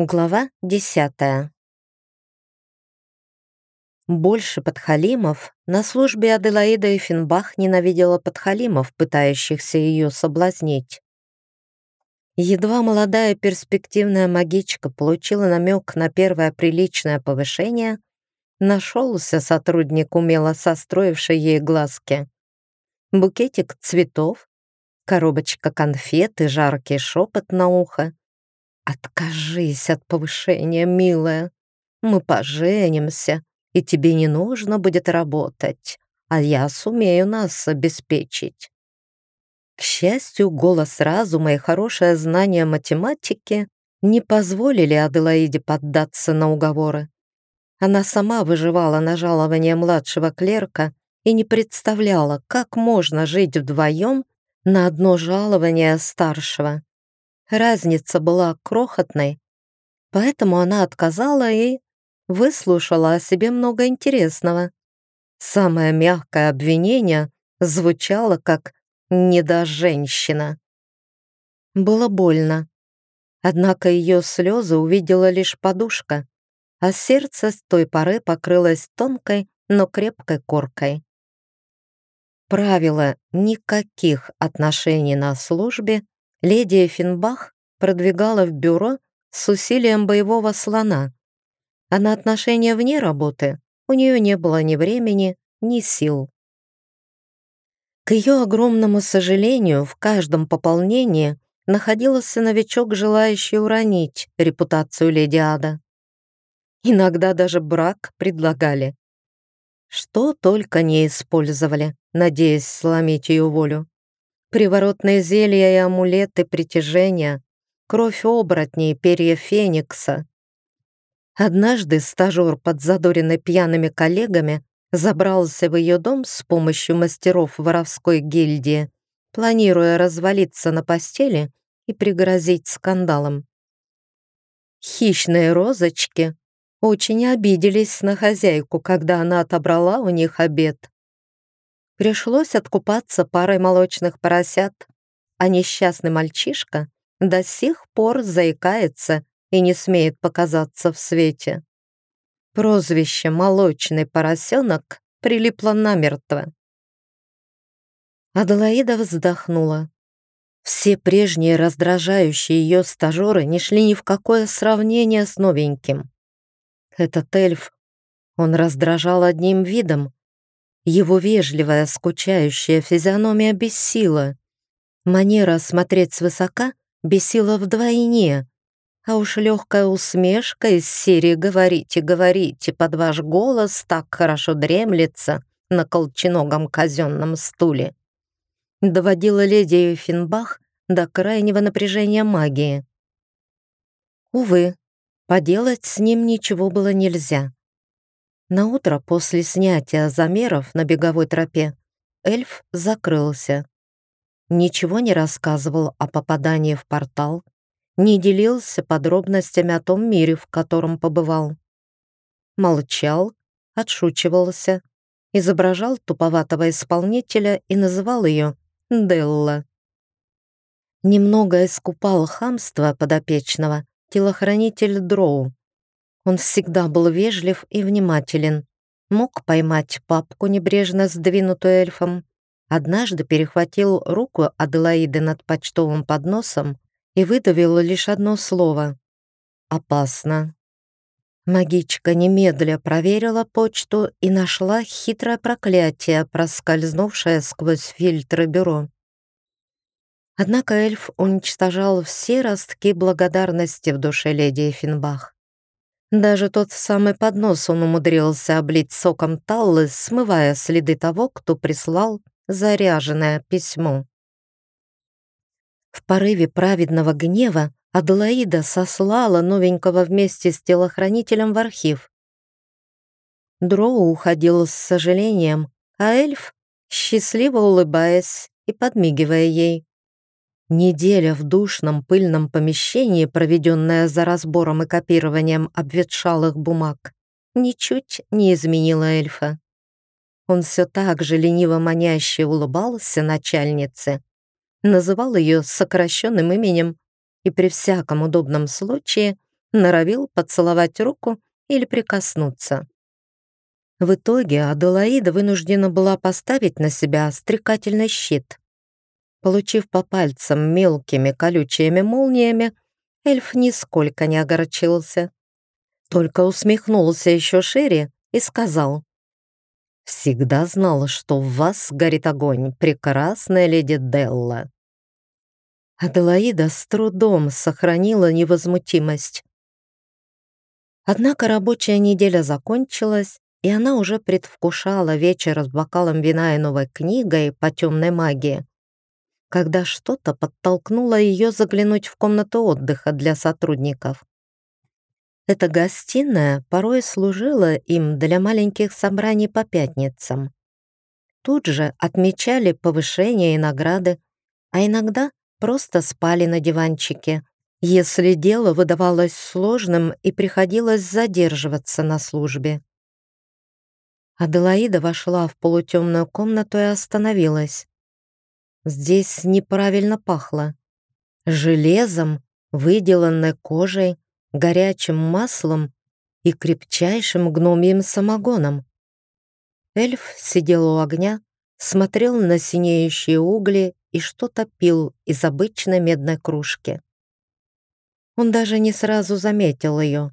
Глава десятая. Больше подхалимов на службе Аделаида и Финбах ненавидела подхалимов, пытающихся ее соблазнить. Едва молодая перспективная магичка получила намек на первое приличное повышение, нашелся сотрудник, умело состроивший ей глазки. Букетик цветов, коробочка конфет и жаркий шепот на ухо «Откажись от повышения, милая. Мы поженимся, и тебе не нужно будет работать, а я сумею нас обеспечить». К счастью, голос разума и хорошее знание математики не позволили Аделаиде поддаться на уговоры. Она сама выживала на жалование младшего клерка и не представляла, как можно жить вдвоем на одно жалование старшего. Разница была крохотной, поэтому она отказала и выслушала о себе много интересного. Самое мягкое обвинение звучало как «недоженщина». Было больно. Однако ее слезы увидела лишь подушка, а сердце с той поры покрылось тонкой, но крепкой коркой. Правило никаких отношений на службе леди Финбах продвигала в бюро с усилием боевого слона, а на отношения вне работы у нее не было ни времени, ни сил. К ее огромному сожалению, в каждом пополнении находился новичок, желающий уронить репутацию леди Ада. Иногда даже брак предлагали. Что только не использовали, надеясь сломить ее волю приворотные зелья и амулеты притяжения, кровь оборотней, перья феникса. Однажды стажер, подзадоренный пьяными коллегами, забрался в ее дом с помощью мастеров воровской гильдии, планируя развалиться на постели и пригрозить скандалом. Хищные розочки очень обиделись на хозяйку, когда она отобрала у них обед. Пришлось откупаться парой молочных поросят, а несчастный мальчишка до сих пор заикается и не смеет показаться в свете. Прозвище «молочный поросенок» прилипло намертво. Аделаида вздохнула. Все прежние раздражающие ее стажеры не шли ни в какое сравнение с новеньким. Этот эльф, он раздражал одним видом, его вежливая, скучающая физиономия бесила. Манера смотреть свысока бесила вдвойне. А уж легкая усмешка из серии «Говорите, говорите» под ваш голос так хорошо дремлется на колченогом казенном стуле. Доводила леди Финбах до крайнего напряжения магии. Увы, поделать с ним ничего было нельзя. На утро после снятия замеров на беговой тропе эльф закрылся. Ничего не рассказывал о попадании в портал, не делился подробностями о том мире, в котором побывал. Молчал, отшучивался, изображал туповатого исполнителя и называл ее Делла. Немного искупал хамство подопечного телохранитель Дроу, он всегда был вежлив и внимателен. Мог поймать папку, небрежно сдвинутую эльфом. Однажды перехватил руку Аделаиды над почтовым подносом и выдавил лишь одно слово. «Опасно». Магичка немедля проверила почту и нашла хитрое проклятие, проскользнувшее сквозь фильтры бюро. Однако эльф уничтожал все ростки благодарности в душе леди Эффенбах. Даже тот самый поднос он умудрился облить соком таллы, смывая следы того, кто прислал заряженное письмо. В порыве праведного гнева Аделаида сослала новенького вместе с телохранителем в архив. Дроу уходил с сожалением, а эльф, счастливо улыбаясь и подмигивая ей, Неделя в душном пыльном помещении, проведенная за разбором и копированием обветшалых бумаг, ничуть не изменила эльфа. Он все так же лениво маняще улыбался начальнице, называл ее сокращенным именем и при всяком удобном случае норовил поцеловать руку или прикоснуться. В итоге Аделаида вынуждена была поставить на себя стрекательный щит. Получив по пальцам мелкими колючими молниями, эльф нисколько не огорчился. Только усмехнулся еще шире и сказал. «Всегда знала, что в вас горит огонь, прекрасная леди Делла». Аделаида с трудом сохранила невозмутимость. Однако рабочая неделя закончилась, и она уже предвкушала вечер с бокалом вина и новой книгой по темной магии, когда что-то подтолкнуло ее заглянуть в комнату отдыха для сотрудников. Эта гостиная порой служила им для маленьких собраний по пятницам. Тут же отмечали повышения и награды, а иногда просто спали на диванчике, если дело выдавалось сложным и приходилось задерживаться на службе. Аделаида вошла в полутемную комнату и остановилась. Здесь неправильно пахло. Железом, выделанной кожей, горячим маслом и крепчайшим гномьим самогоном. Эльф сидел у огня, смотрел на синеющие угли и что-то пил из обычной медной кружки. Он даже не сразу заметил ее,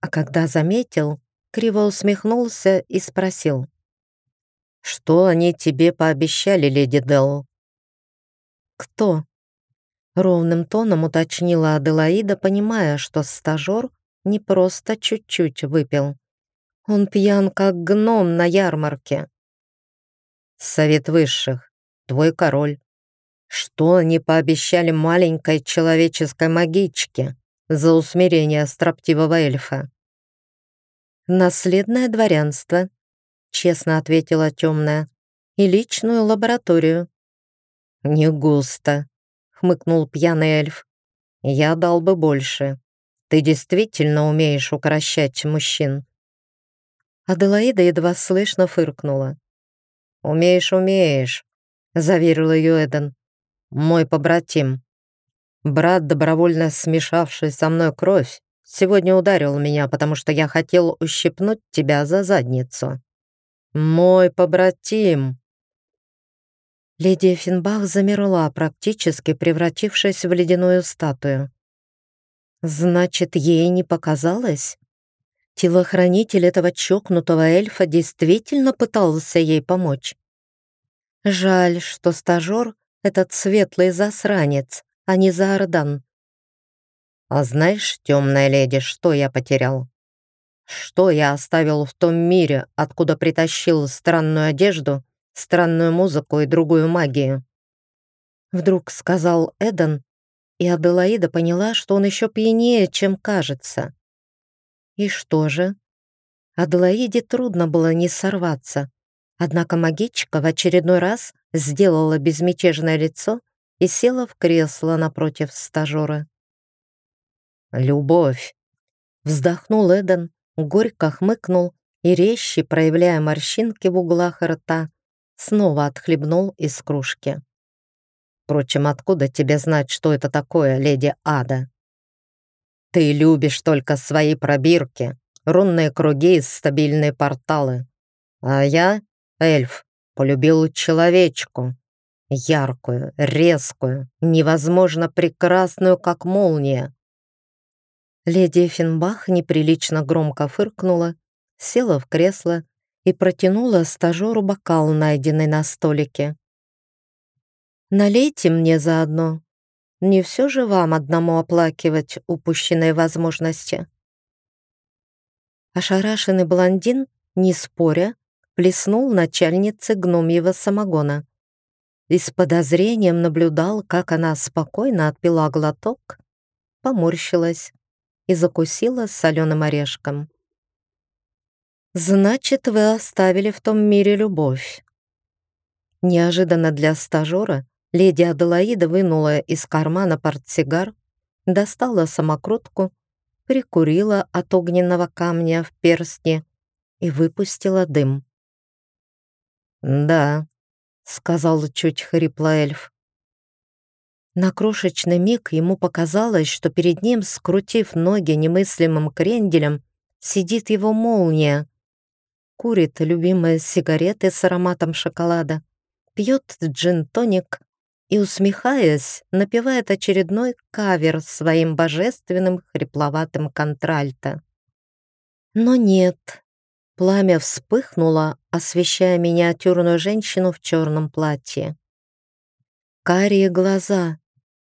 а когда заметил, криво усмехнулся и спросил. «Что они тебе пообещали, леди Делл?» «Кто?» Ровным тоном уточнила Аделаида, понимая, что стажер не просто чуть-чуть выпил. Он пьян, как гном на ярмарке. Совет высших, твой король. Что они пообещали маленькой человеческой магичке за усмирение строптивого эльфа? Наследное дворянство, честно ответила темная, и личную лабораторию. Не густо, хмыкнул пьяный эльф. «Я дал бы больше. Ты действительно умеешь укращать мужчин». Аделаида едва слышно фыркнула. «Умеешь, умеешь», — заверил ее Эден. «Мой побратим. Брат, добровольно смешавший со мной кровь, сегодня ударил меня, потому что я хотел ущипнуть тебя за задницу. Мой побратим!» Леди Финбах замерла, практически превратившись в ледяную статую. Значит, ей не показалось? Телохранитель этого чокнутого эльфа действительно пытался ей помочь. Жаль, что стажер — этот светлый засранец, а не Заордан. А знаешь, темная леди, что я потерял? Что я оставил в том мире, откуда притащил странную одежду странную музыку и другую магию. Вдруг сказал Эден, и Аделаида поняла, что он еще пьянее, чем кажется. И что же? Аделаиде трудно было не сорваться, однако магичка в очередной раз сделала безмятежное лицо и села в кресло напротив стажера. «Любовь!» Вздохнул Эден, горько хмыкнул и резче, проявляя морщинки в углах рта, снова отхлебнул из кружки. «Впрочем, откуда тебе знать, что это такое, леди Ада? Ты любишь только свои пробирки, рунные круги и стабильные порталы. А я, эльф, полюбил человечку, яркую, резкую, невозможно прекрасную, как молния. Леди Финбах неприлично громко фыркнула, села в кресло и протянула стажеру бокал, найденный на столике. «Налейте мне заодно. Не все же вам одному оплакивать упущенные возможности». Ошарашенный блондин, не споря, плеснул начальнице гномьего самогона и с подозрением наблюдал, как она спокойно отпила глоток, поморщилась и закусила соленым орешком. «Значит, вы оставили в том мире любовь». Неожиданно для стажера леди Аделаида вынула из кармана портсигар, достала самокрутку, прикурила от огненного камня в перстне и выпустила дым. «Да», — сказал чуть хрипло эльф. На крошечный миг ему показалось, что перед ним, скрутив ноги немыслимым кренделем, сидит его молния. Курит любимые сигареты с ароматом шоколада, пьет джин-тоник и, усмехаясь, напевает очередной кавер своим божественным хрипловатым контральто. Но нет, пламя вспыхнуло, освещая миниатюрную женщину в черном платье. Карие глаза,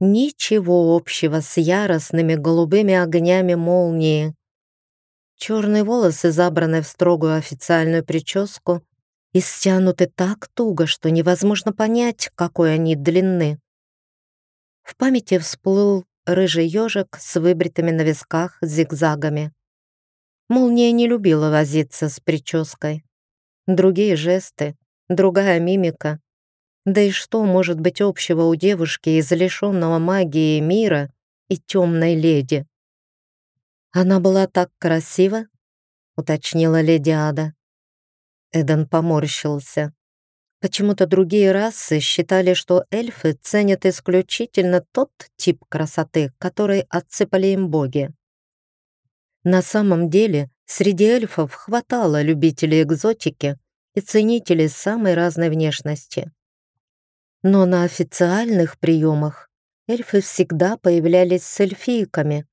ничего общего с яростными голубыми огнями молнии. Черные волосы забраны в строгую официальную прическу и стянуты так туго, что невозможно понять, какой они длины. В памяти всплыл рыжий ежик с выбритыми на висках зигзагами. Молния не любила возиться с прической. Другие жесты, другая мимика. Да и что может быть общего у девушки из лишенного магии мира и темной леди? Она была так красива, уточнила леди Ада. Эден поморщился. Почему-то другие расы считали, что эльфы ценят исключительно тот тип красоты, который отсыпали им боги. На самом деле, среди эльфов хватало любителей экзотики и ценителей самой разной внешности. Но на официальных приемах эльфы всегда появлялись с эльфийками.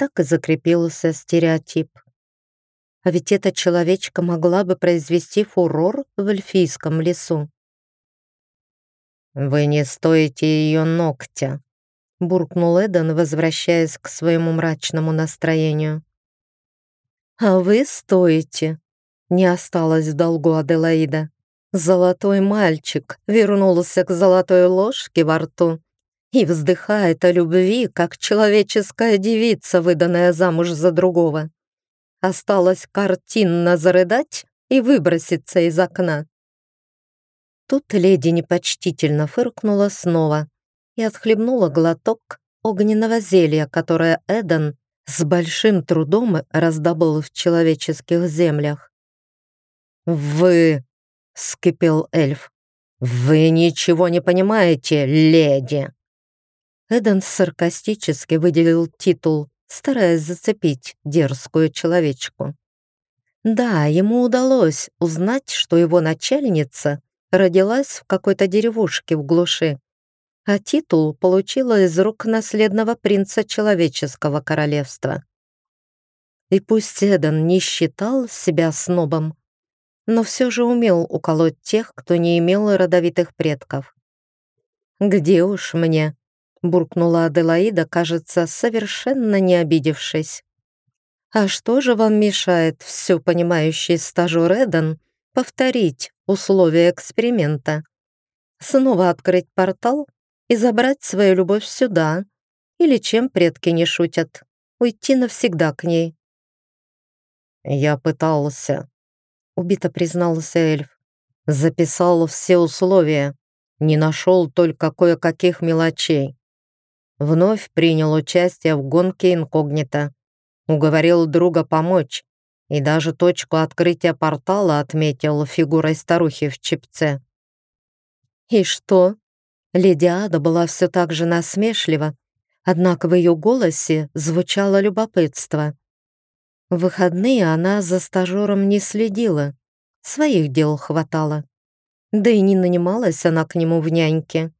Так и закрепился стереотип. А ведь эта человечка могла бы произвести фурор в эльфийском лесу. «Вы не стоите ее ногтя», — буркнул Эден, возвращаясь к своему мрачному настроению. «А вы стоите», — не осталось в долгу Аделаида. Золотой мальчик вернулся к золотой ложке во рту и вздыхает о любви, как человеческая девица, выданная замуж за другого. Осталось картинно зарыдать и выброситься из окна. Тут леди непочтительно фыркнула снова и отхлебнула глоток огненного зелья, которое Эден с большим трудом раздобыл в человеческих землях. «Вы!» — скипел эльф. «Вы ничего не понимаете, леди!» Эден саркастически выделил титул стараясь зацепить дерзкую человечку. Да, ему удалось узнать, что его начальница родилась в какой-то деревушке в глуши, а титул получила из рук наследного принца человеческого королевства. И пусть Эдан не считал себя снобом, но все же умел уколоть тех, кто не имел родовитых предков. «Где уж мне?» Буркнула Аделаида, кажется, совершенно не обидевшись. «А что же вам мешает все понимающий стажер Эден повторить условия эксперимента? Снова открыть портал и забрать свою любовь сюда? Или чем предки не шутят? Уйти навсегда к ней?» «Я пытался», — убито признался эльф. «Записал все условия, не нашел только кое-каких мелочей вновь принял участие в гонке инкогнито. Уговорил друга помочь и даже точку открытия портала отметил фигурой старухи в чепце. «И что?» Леди Ада была все так же насмешлива, однако в ее голосе звучало любопытство. В выходные она за стажером не следила, своих дел хватало. Да и не нанималась она к нему в няньке.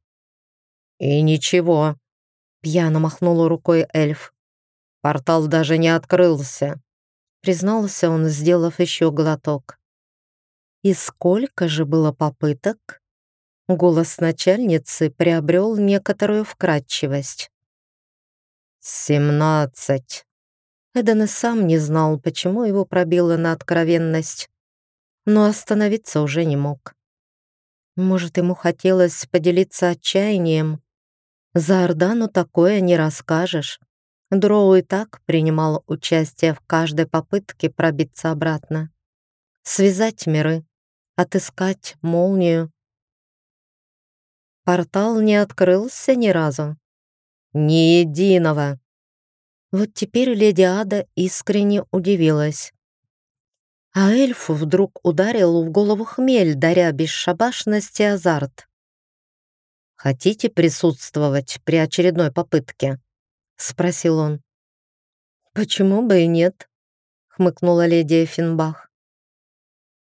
«И ничего», Пьяно махнула рукой эльф. Портал даже не открылся. Признался он, сделав еще глоток. И сколько же было попыток? Голос начальницы приобрел некоторую вкрадчивость. «Семнадцать». Эден и сам не знал, почему его пробило на откровенность, но остановиться уже не мог. Может, ему хотелось поделиться отчаянием, за Ордану такое не расскажешь. Дроу и так принимал участие в каждой попытке пробиться обратно. Связать миры, отыскать молнию. Портал не открылся ни разу. Ни единого. Вот теперь леди Ада искренне удивилась. А эльфу вдруг ударил в голову хмель, даря бесшабашность и азарт. «Хотите присутствовать при очередной попытке?» — спросил он. «Почему бы и нет?» — хмыкнула леди Эффенбах.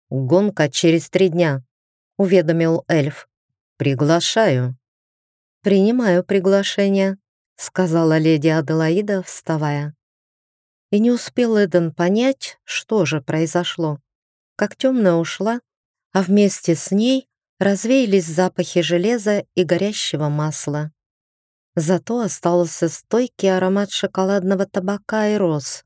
«Гонка через три дня», — уведомил эльф. «Приглашаю». «Принимаю приглашение», — сказала леди Аделаида, вставая. И не успел Эден понять, что же произошло. Как темная ушла, а вместе с ней развеялись запахи железа и горящего масла. Зато остался стойкий аромат шоколадного табака и роз.